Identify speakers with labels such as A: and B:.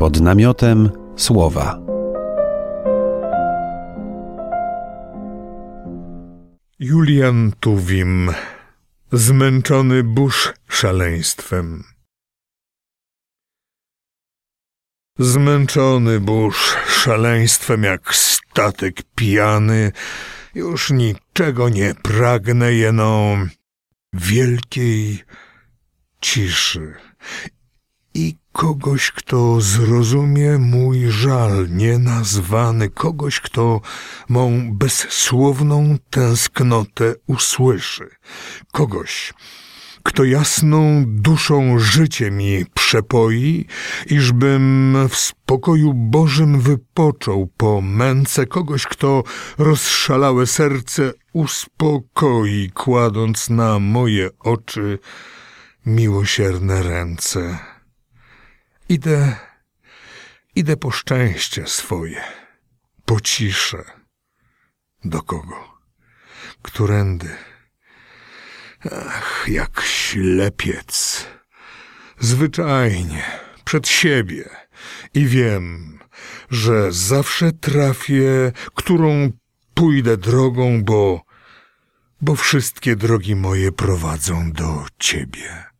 A: pod namiotem słowa.
B: Julian Tuwim, zmęczony burz szaleństwem. Zmęczony burz szaleństwem jak statek pijany, już niczego nie pragnę, jeno wielkiej ciszy i kogoś, kto zrozumie mój żal nienazwany, kogoś, kto mą bezsłowną tęsknotę usłyszy, kogoś, kto jasną duszą życie mi przepoi, iżbym w spokoju Bożym wypoczął po męce kogoś, kto rozszalałe serce uspokoi, kładąc na moje oczy miłosierne ręce. Idę, idę po szczęście swoje, po ciszę. Do kogo? Którędy? Ach, jak ślepiec. Zwyczajnie, przed siebie. I wiem, że zawsze trafię, którą pójdę drogą, bo, bo wszystkie drogi moje prowadzą do ciebie.